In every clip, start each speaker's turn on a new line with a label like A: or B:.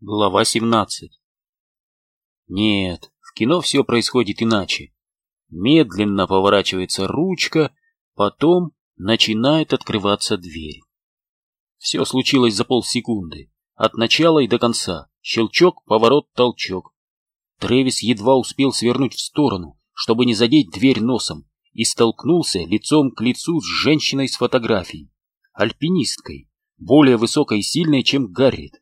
A: Глава 17 Нет, в кино все происходит иначе. Медленно поворачивается ручка, потом начинает открываться дверь. Все случилось за полсекунды, от начала и до конца. Щелчок, поворот, толчок. Трэвис едва успел свернуть в сторону, чтобы не задеть дверь носом, и столкнулся лицом к лицу с женщиной с фотографией, альпинисткой, более высокой и сильной, чем Гаррит.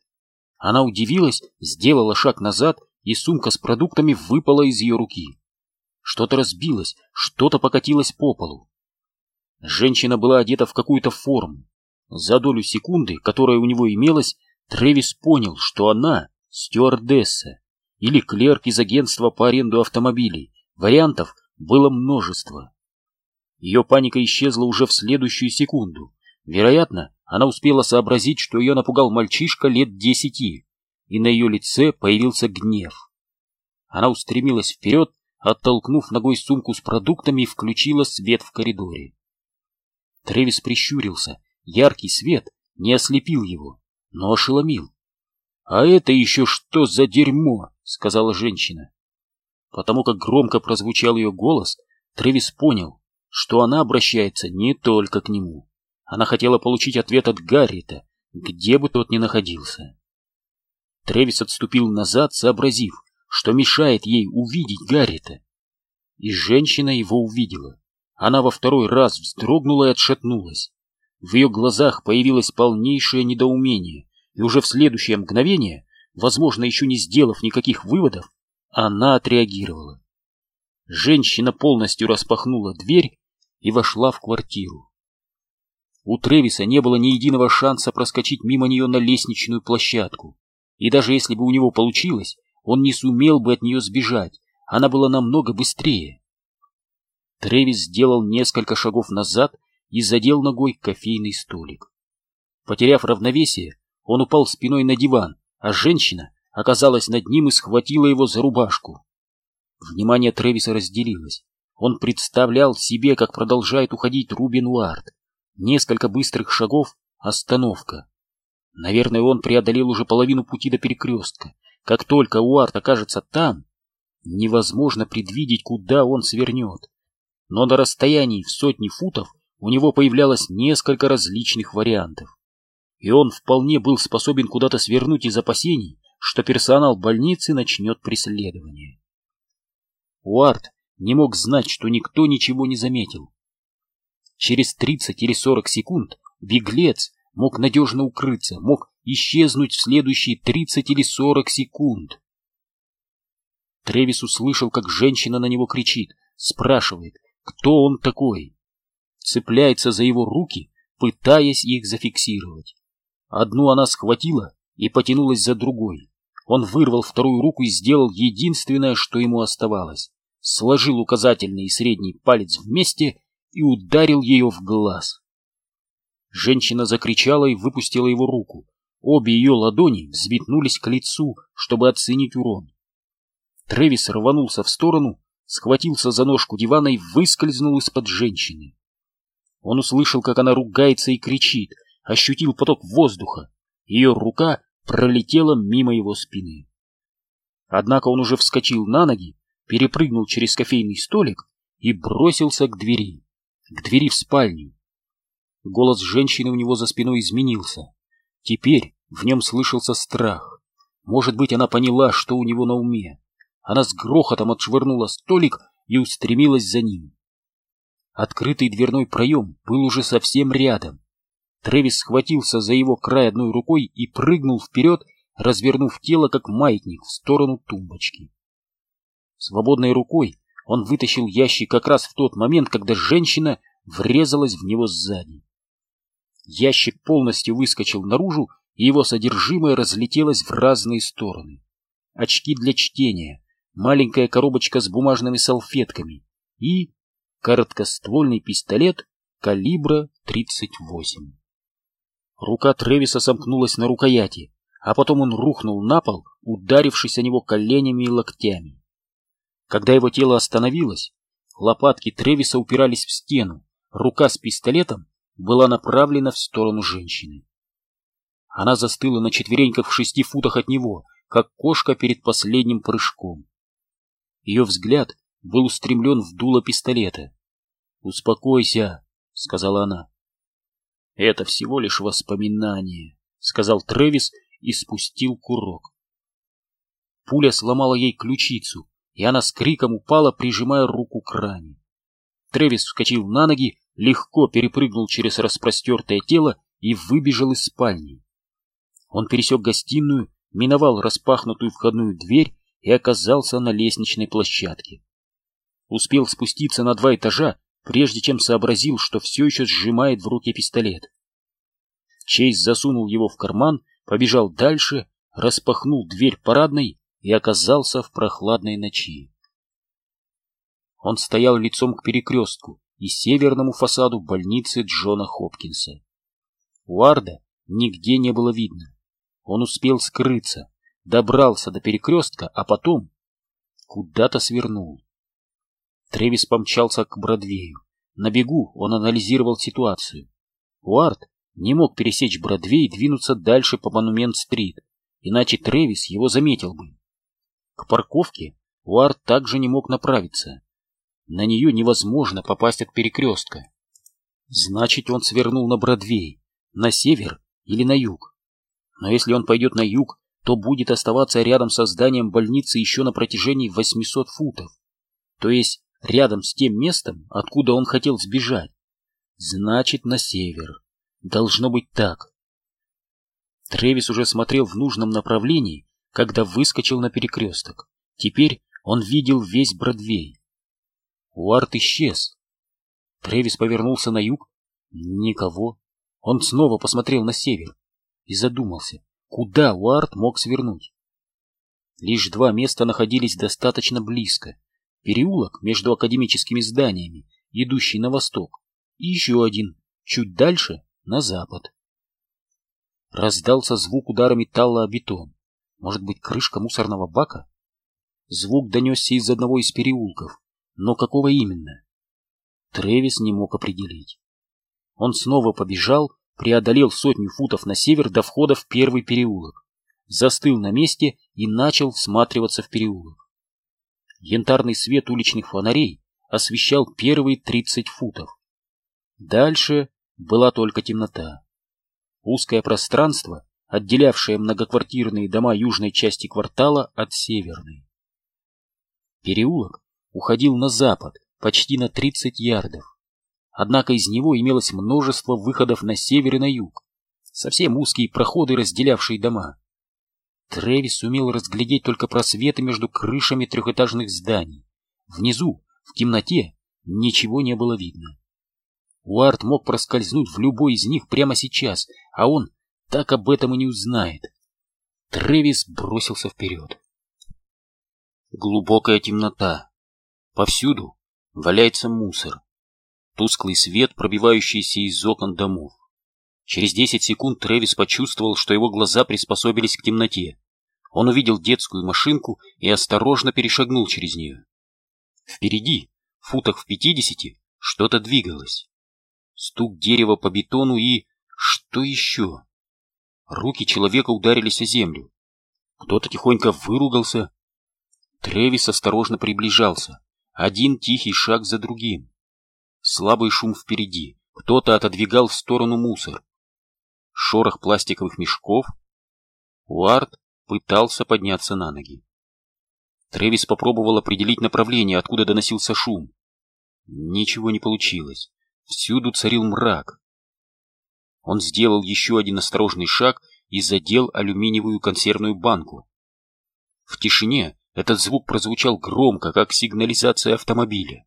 A: Она удивилась, сделала шаг назад, и сумка с продуктами выпала из ее руки. Что-то разбилось, что-то покатилось по полу. Женщина была одета в какую-то форму. За долю секунды, которая у него имелась, Трэвис понял, что она стюардесса или клерк из агентства по аренду автомобилей. Вариантов было множество. Ее паника исчезла уже в следующую секунду. Вероятно, она успела сообразить, что ее напугал мальчишка лет десяти, и на ее лице появился гнев. Она устремилась вперед, оттолкнув ногой сумку с продуктами и включила свет в коридоре. Тревис прищурился. Яркий свет не ослепил его, но ошеломил. — А это еще что за дерьмо? — сказала женщина. Потому как громко прозвучал ее голос, Тревис понял, что она обращается не только к нему. Она хотела получить ответ от Гаррита, где бы тот ни находился. Тревис отступил назад, сообразив, что мешает ей увидеть Гаррита. И женщина его увидела. Она во второй раз вздрогнула и отшатнулась. В ее глазах появилось полнейшее недоумение, и уже в следующее мгновение, возможно, еще не сделав никаких выводов, она отреагировала. Женщина полностью распахнула дверь и вошла в квартиру. У Тревиса не было ни единого шанса проскочить мимо нее на лестничную площадку. И даже если бы у него получилось, он не сумел бы от нее сбежать. Она была намного быстрее. Тревис сделал несколько шагов назад и задел ногой кофейный столик. Потеряв равновесие, он упал спиной на диван, а женщина оказалась над ним и схватила его за рубашку. Внимание Тревиса разделилось. Он представлял себе, как продолжает уходить Рубин Уарт. Несколько быстрых шагов — остановка. Наверное, он преодолел уже половину пути до перекрестка. Как только Уарт окажется там, невозможно предвидеть, куда он свернет. Но на расстоянии в сотни футов у него появлялось несколько различных вариантов. И он вполне был способен куда-то свернуть из опасений, что персонал больницы начнет преследование. Уарт не мог знать, что никто ничего не заметил. Через 30 или 40 секунд беглец мог надежно укрыться, мог исчезнуть в следующие 30 или 40 секунд. Тревис услышал, как женщина на него кричит, спрашивает, кто он такой. Цепляется за его руки, пытаясь их зафиксировать. Одну она схватила и потянулась за другой. Он вырвал вторую руку и сделал единственное, что ему оставалось. Сложил указательный и средний палец вместе и ударил ее в глаз. Женщина закричала и выпустила его руку. Обе ее ладони взметнулись к лицу, чтобы оценить урон. Трэвис рванулся в сторону, схватился за ножку дивана и выскользнул из-под женщины. Он услышал, как она ругается и кричит, ощутил поток воздуха. Ее рука пролетела мимо его спины. Однако он уже вскочил на ноги, перепрыгнул через кофейный столик и бросился к двери к двери в спальню. Голос женщины у него за спиной изменился. Теперь в нем слышался страх. Может быть, она поняла, что у него на уме. Она с грохотом отшвырнула столик и устремилась за ним. Открытый дверной проем был уже совсем рядом. Трэвис схватился за его край одной рукой и прыгнул вперед, развернув тело, как маятник, в сторону тумбочки. Свободной рукой он вытащил ящик как раз в тот момент, когда женщина врезалась в него сзади. Ящик полностью выскочил наружу, и его содержимое разлетелось в разные стороны. Очки для чтения, маленькая коробочка с бумажными салфетками и короткоствольный пистолет калибра 38. Рука Тревиса сомкнулась на рукояти, а потом он рухнул на пол, ударившись о него коленями и локтями. Когда его тело остановилось, лопатки Тревиса упирались в стену, рука с пистолетом была направлена в сторону женщины. Она застыла на четвереньках в шести футах от него, как кошка перед последним прыжком. Ее взгляд был устремлен в дуло пистолета. «Успокойся», — сказала она. «Это всего лишь воспоминание», — сказал Трэвис и спустил курок. Пуля сломала ей ключицу, и она с криком упала, прижимая руку к ране. Трэвис вскочил на ноги, легко перепрыгнул через распростертое тело и выбежал из спальни. Он пересек гостиную, миновал распахнутую входную дверь и оказался на лестничной площадке. Успел спуститься на два этажа, прежде чем сообразил, что все еще сжимает в руке пистолет. Чейз засунул его в карман, побежал дальше, распахнул дверь парадной и оказался в прохладной ночи. Он стоял лицом к перекрестку и северному фасаду больницы Джона Хопкинса. Уарда нигде не было видно. Он успел скрыться, добрался до перекрестка, а потом куда-то свернул. Тревис помчался к Бродвею. На бегу он анализировал ситуацию. Уарт не мог пересечь Бродвей и двинуться дальше по Монумент-стрит, иначе Тревис его заметил бы. К парковке Уарт также не мог направиться. На нее невозможно попасть от перекрестка. Значит, он свернул на Бродвей, на север или на юг. Но если он пойдет на юг, то будет оставаться рядом со зданием больницы еще на протяжении 800 футов. То есть рядом с тем местом, откуда он хотел сбежать. Значит, на север. Должно быть так. Тревис уже смотрел в нужном направлении, когда выскочил на перекресток. Теперь он видел весь Бродвей. Уарт исчез. Тревис повернулся на юг. Никого. Он снова посмотрел на север и задумался, куда Уарт мог свернуть. Лишь два места находились достаточно близко. Переулок между академическими зданиями, идущий на восток, и еще один, чуть дальше, на запад. Раздался звук удара металла о бетон. Может быть, крышка мусорного бака? Звук донесся из одного из переулков, но какого именно? Тревис не мог определить. Он снова побежал, преодолел сотню футов на север до входа в первый переулок, застыл на месте и начал всматриваться в переулок. Янтарный свет уличных фонарей освещал первые тридцать футов. Дальше была только темнота. Узкое пространство, отделявшее многоквартирные дома южной части квартала от северной. Переулок уходил на запад почти на 30 ярдов. Однако из него имелось множество выходов на север и на юг, совсем узкие проходы, разделявшие дома. Трэвис сумел разглядеть только просветы между крышами трехэтажных зданий. Внизу, в темноте, ничего не было видно. Уарт мог проскользнуть в любой из них прямо сейчас, а он так об этом и не узнает. Трэвис бросился вперед. Глубокая темнота. Повсюду валяется мусор тусклый свет, пробивающийся из окон домов. Через десять секунд Трэвис почувствовал, что его глаза приспособились к темноте. Он увидел детскую машинку и осторожно перешагнул через нее. Впереди, в футах в пятидесяти, что-то двигалось. Стук дерева по бетону и... что еще? Руки человека ударились о землю. Кто-то тихонько выругался. Трэвис осторожно приближался. Один тихий шаг за другим. Слабый шум впереди. Кто-то отодвигал в сторону мусор. Шорох пластиковых мешков. Уарт пытался подняться на ноги. Тревис попробовал определить направление, откуда доносился шум. Ничего не получилось. Всюду царил мрак. Он сделал еще один осторожный шаг и задел алюминиевую консервную банку. В тишине этот звук прозвучал громко, как сигнализация автомобиля.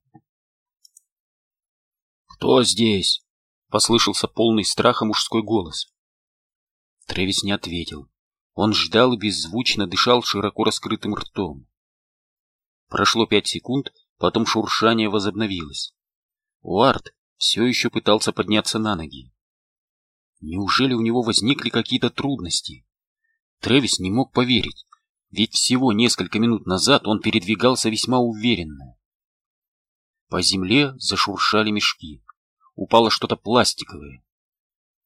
A: «Кто здесь?» — послышался полный страха мужской голос. Тревис не ответил. Он ждал и беззвучно дышал широко раскрытым ртом. Прошло пять секунд, потом шуршание возобновилось. Уарт все еще пытался подняться на ноги. Неужели у него возникли какие-то трудности? Тревис не мог поверить, ведь всего несколько минут назад он передвигался весьма уверенно. По земле зашуршали мешки упало что-то пластиковое.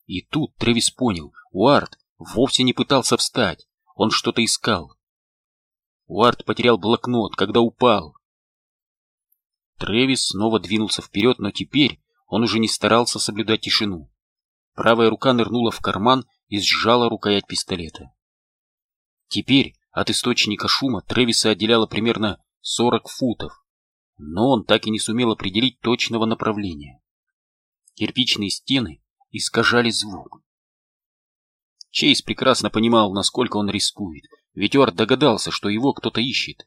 A: И тут Трэвис понял, Уарт вовсе не пытался встать, он что-то искал. Уарт потерял блокнот, когда упал. Трэвис снова двинулся вперед, но теперь он уже не старался соблюдать тишину. Правая рука нырнула в карман и сжала рукоять пистолета. Теперь от источника шума Трэвиса отделяло примерно 40 футов, но он так и не сумел определить точного направления. Кирпичные стены искажали звук. Чейз прекрасно понимал, насколько он рискует, ведь Уарт догадался, что его кто-то ищет.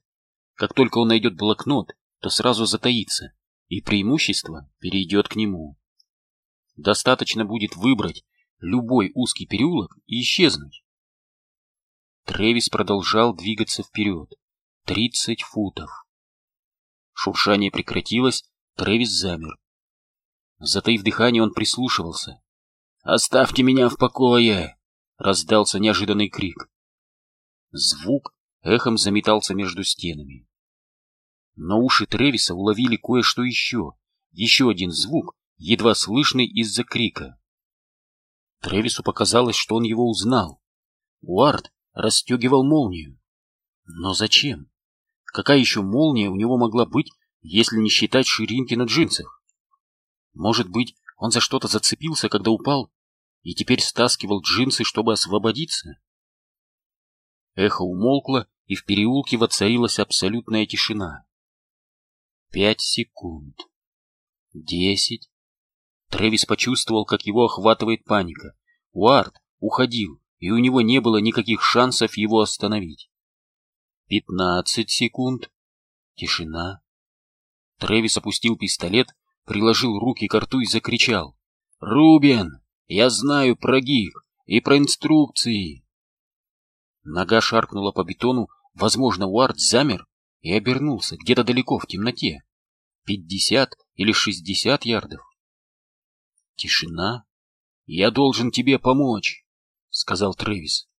A: Как только он найдет блокнот, то сразу затаится, и преимущество перейдет к нему. Достаточно будет выбрать любой узкий переулок и исчезнуть. Тревис продолжал двигаться вперед. Тридцать футов. Шуршание прекратилось, Тревис замер. Затаив дыхание, он прислушивался. «Оставьте меня в покое!» — раздался неожиданный крик. Звук эхом заметался между стенами. Но уши Тревиса уловили кое-что еще, еще один звук, едва слышный из-за крика. Тревису показалось, что он его узнал. Уарт расстегивал молнию. Но зачем? Какая еще молния у него могла быть, если не считать ширинки на джинсах? Может быть, он за что-то зацепился, когда упал, и теперь стаскивал джинсы, чтобы освободиться? Эхо умолкло, и в переулке воцарилась абсолютная тишина. Пять секунд. Десять. Трэвис почувствовал, как его охватывает паника. Уарт уходил, и у него не было никаких шансов его остановить. Пятнадцать секунд. Тишина. Трэвис опустил пистолет, приложил руки к рту и закричал. «Рубен, я знаю про ГИК и про инструкции!» Нога шаркнула по бетону, возможно, Уарт замер и обернулся где-то далеко в темноте. Пятьдесят или шестьдесят ярдов. Тишина. «Я должен тебе помочь», — сказал Трэвис.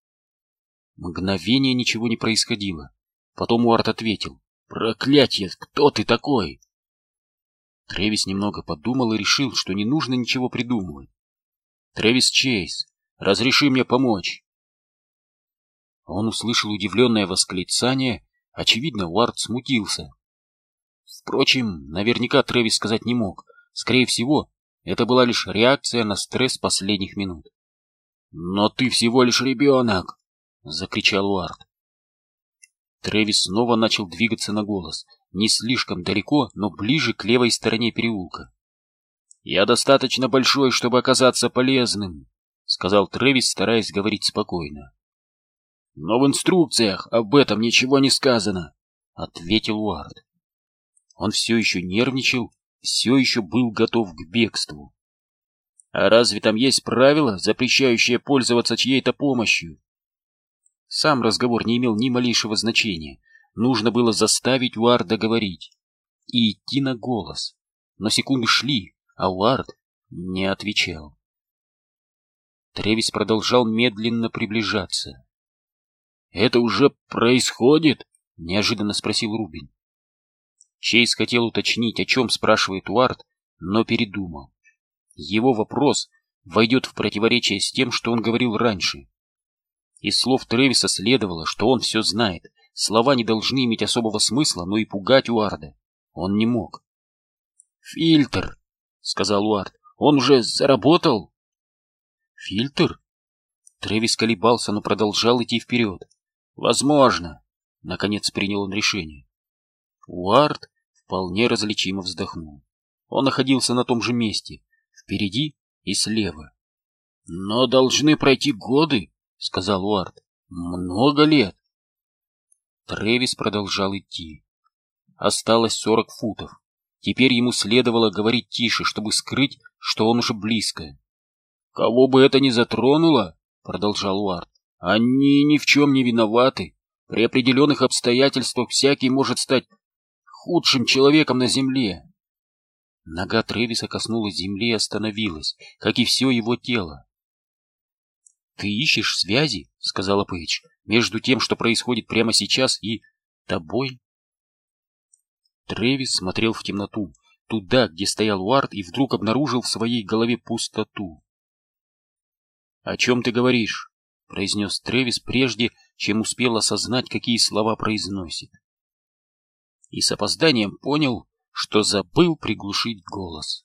A: Мгновение ничего не происходило. Потом Уарт ответил. «Проклятье! Кто ты такой?» Трэвис немного подумал и решил, что не нужно ничего придумывать. «Трэвис Чейз, разреши мне помочь!» Он услышал удивленное восклицание Очевидно, Уарт смутился. Впрочем, наверняка Трэвис сказать не мог. Скорее всего, это была лишь реакция на стресс последних минут. «Но ты всего лишь ребенок!» — закричал Уарт. Трэвис снова начал двигаться на голос, не слишком далеко, но ближе к левой стороне переулка. «Я достаточно большой, чтобы оказаться полезным», — сказал Трэвис, стараясь говорить спокойно. Но в инструкциях об этом ничего не сказано, — ответил Уард. Он все еще нервничал, все еще был готов к бегству. А разве там есть правило, запрещающее пользоваться чьей-то помощью? Сам разговор не имел ни малейшего значения. Нужно было заставить Уарда говорить и идти на голос. Но секунды шли, а Уард не отвечал. Тревис продолжал медленно приближаться. «Это уже происходит?» — неожиданно спросил Рубин. Чейз хотел уточнить, о чем спрашивает Уарт, но передумал. Его вопрос войдет в противоречие с тем, что он говорил раньше. Из слов Тревиса следовало, что он все знает. Слова не должны иметь особого смысла, но и пугать Уарда он не мог. «Фильтр», — сказал Уард, — «он уже заработал?» «Фильтр?» Тревис колебался, но продолжал идти вперед. Возможно, наконец принял он решение. Уарт вполне различимо вздохнул. Он находился на том же месте, впереди и слева. Но должны пройти годы, сказал Уарт. Много лет. Тревис продолжал идти. Осталось сорок футов. Теперь ему следовало говорить тише, чтобы скрыть, что он уже близко. «Кого бы это ни затронуло, — продолжал Уарт, они ни в чем не виноваты. При определенных обстоятельствах всякий может стать худшим человеком на земле. Нога Тревиса коснулась земли и остановилась, как и все его тело. «Ты ищешь связи, — сказала Пейдж, — между тем, что происходит прямо сейчас, и тобой?» Тревис смотрел в темноту, туда, где стоял Уарт, и вдруг обнаружил в своей голове пустоту. «О чем ты говоришь?» произнес Тревис прежде, чем успел осознать, какие слова произносит. И с опозданием понял, что забыл приглушить голос.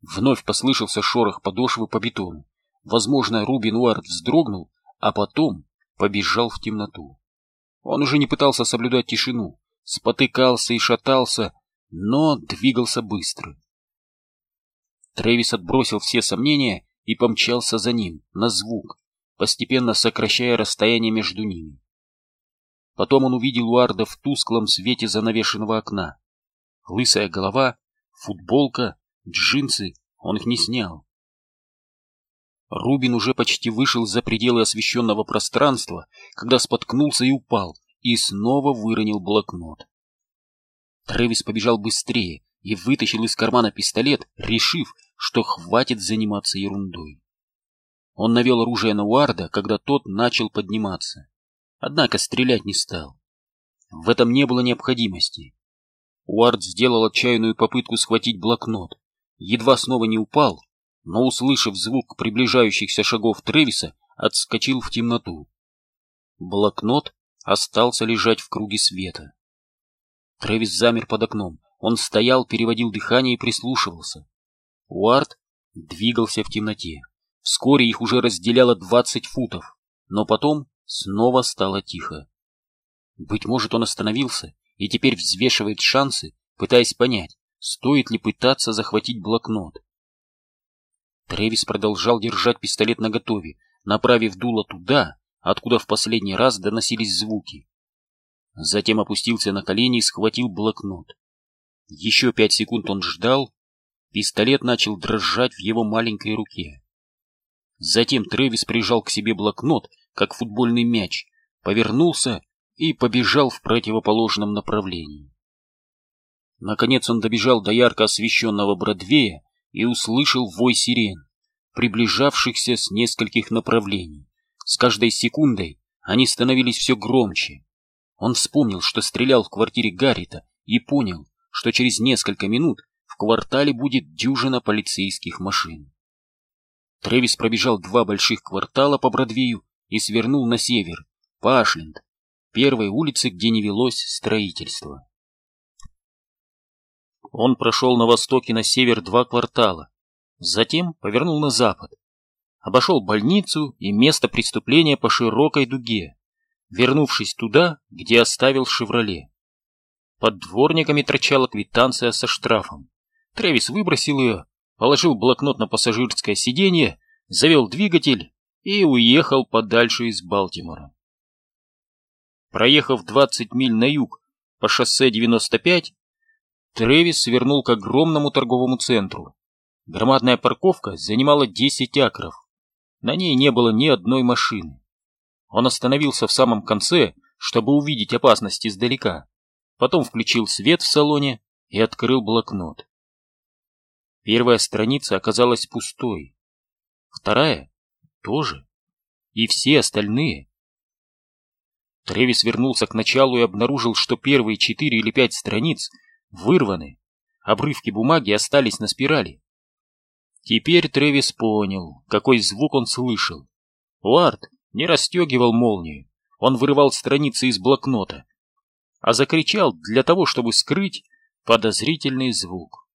A: Вновь послышался шорох подошвы по бетону. Возможно, Рубин Уарт вздрогнул, а потом побежал в темноту. Он уже не пытался соблюдать тишину, спотыкался и шатался, но двигался быстро. Трэвис отбросил все сомнения и помчался за ним, на звук, постепенно сокращая расстояние между ними. Потом он увидел Уарда в тусклом свете занавешенного окна. Лысая голова, футболка, джинсы, он их не снял. Рубин уже почти вышел за пределы освещенного пространства, когда споткнулся и упал, и снова выронил блокнот. Трэвис побежал быстрее и вытащил из кармана пистолет, решив, что хватит заниматься ерундой. Он навел оружие на Уарда, когда тот начал подниматься. Однако стрелять не стал. В этом не было необходимости. Уард сделал отчаянную попытку схватить блокнот. Едва снова не упал, но, услышав звук приближающихся шагов Тревиса, отскочил в темноту. Блокнот остался лежать в круге света. Тревис замер под окном. Он стоял, переводил дыхание и прислушивался. Уарт двигался в темноте. Вскоре их уже разделяло двадцать футов, но потом снова стало тихо. Быть может, он остановился и теперь взвешивает шансы, пытаясь понять, стоит ли пытаться захватить блокнот. Тревис продолжал держать пистолет наготове, направив дуло туда, откуда в последний раз доносились звуки. Затем опустился на колени и схватил блокнот. Еще пять секунд он ждал, пистолет начал дрожать в его маленькой руке. Затем Тревис прижал к себе блокнот, как футбольный мяч, повернулся и побежал в противоположном направлении. Наконец он добежал до ярко освещенного Бродвея и услышал вой сирен, приближавшихся с нескольких направлений. С каждой секундой они становились все громче. Он вспомнил, что стрелял в квартире Гаррита, и понял, что через несколько минут в квартале будет дюжина полицейских машин. Трэвис пробежал два больших квартала по Бродвею и свернул на север, по первой улице, где не велось строительство. Он прошел на восток и на север два квартала, затем повернул на запад, обошел больницу и место преступления по широкой дуге, вернувшись туда, где оставил «Шевроле». Под дворниками торчала квитанция со штрафом. Трэвис выбросил ее, положил блокнот на пассажирское сиденье, завел двигатель и уехал подальше из Балтимора. Проехав 20 миль на юг по шоссе 95, Трэвис свернул к огромному торговому центру. Громадная парковка занимала 10 акров. На ней не было ни одной машины. Он остановился в самом конце, чтобы увидеть опасность издалека. Потом включил свет в салоне и открыл блокнот. Первая страница оказалась пустой. Вторая тоже. И все остальные. Тревис вернулся к началу и обнаружил, что первые четыре или пять страниц вырваны. Обрывки бумаги остались на спирали. Теперь Тревис понял, какой звук он слышал. Уарт не расстегивал молнию, он вырывал страницы из блокнота, а закричал для того, чтобы скрыть подозрительный звук.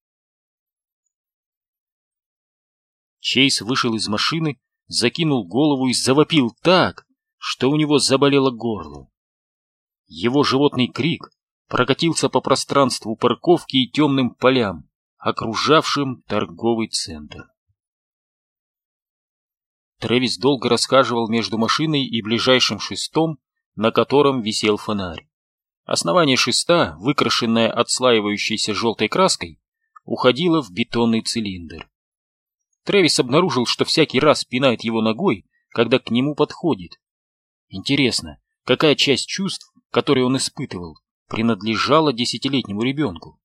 A: Чейз вышел из машины, закинул голову и завопил так, что у него заболело горло. Его животный крик прокатился по пространству парковки и темным полям, окружавшим торговый центр. Трэвис долго расхаживал между машиной и ближайшим шестом, на котором висел фонарь. Основание шеста, выкрашенное отслаивающейся желтой краской, уходило в бетонный цилиндр. Трэвис обнаружил, что всякий раз пинает его ногой, когда к нему подходит. Интересно, какая часть чувств, которые он испытывал, принадлежала десятилетнему ребенку?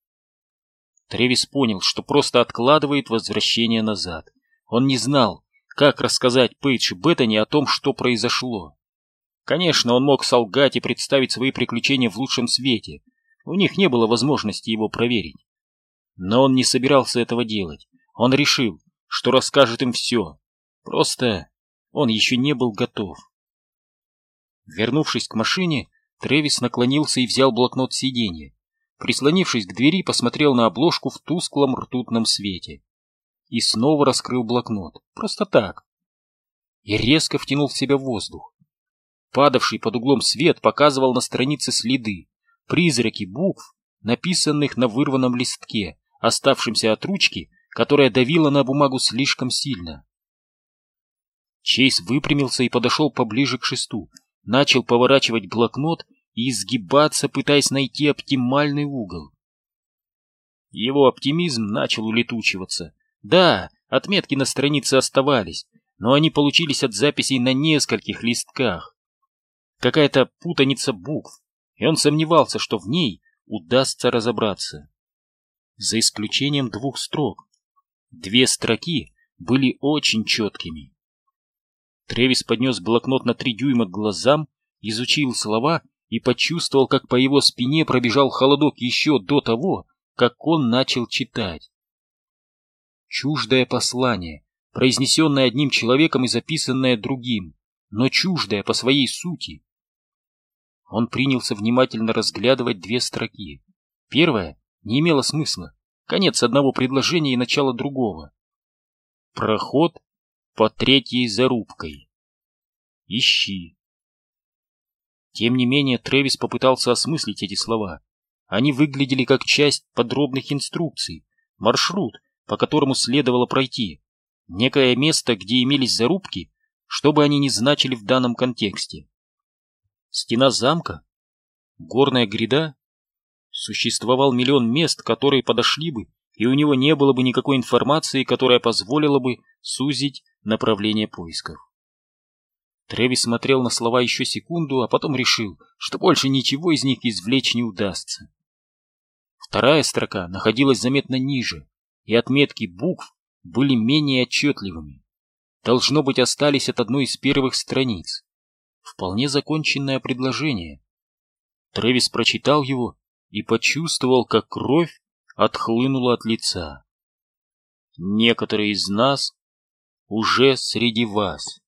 A: Тревис понял, что просто откладывает возвращение назад. Он не знал, как рассказать Пейдж и Беттани о том, что произошло. Конечно, он мог солгать и представить свои приключения в лучшем свете. У них не было возможности его проверить. Но он не собирался этого делать. Он решил, что расскажет им все. Просто он еще не был готов. Вернувшись к машине, Трэвис наклонился и взял блокнот сиденья. Прислонившись к двери, посмотрел на обложку в тусклом ртутном свете. И снова раскрыл блокнот. Просто так. И резко втянул в себя воздух. Падавший под углом свет показывал на странице следы, призраки букв, написанных на вырванном листке, оставшимся от ручки, которая давила на бумагу слишком сильно. Чейз выпрямился и подошел поближе к шесту, начал поворачивать блокнот и изгибаться, пытаясь найти оптимальный угол. Его оптимизм начал улетучиваться. Да, отметки на странице оставались, но они получились от записей на нескольких листках. Какая-то путаница букв, и он сомневался, что в ней удастся разобраться. За исключением двух строк. Две строки были очень четкими. Тревис поднес блокнот на три дюйма к глазам, изучил слова и почувствовал, как по его спине пробежал холодок еще до того, как он начал читать. Чуждое послание, произнесенное одним человеком и записанное другим, но чуждое по своей сути. Он принялся внимательно разглядывать две строки. Первая не имела смысла. Конец одного предложения и начало другого. Проход по третьей зарубкой. Ищи. Тем не менее, Трэвис попытался осмыслить эти слова. Они выглядели как часть подробных инструкций, маршрут, по которому следовало пройти, некое место, где имелись зарубки, что бы они ни значили в данном контексте. Стена замка? Горная гряда? Существовал миллион мест, которые подошли бы, и у него не было бы никакой информации, которая позволила бы сузить направление поисков. Трэвис смотрел на слова еще секунду, а потом решил, что больше ничего из них извлечь не удастся. Вторая строка находилась заметно ниже, и отметки букв были менее отчетливыми. Должно быть, остались от одной из первых страниц. Вполне законченное предложение. Трэвис прочитал его и почувствовал, как кровь отхлынула от лица. Некоторые из нас уже среди вас.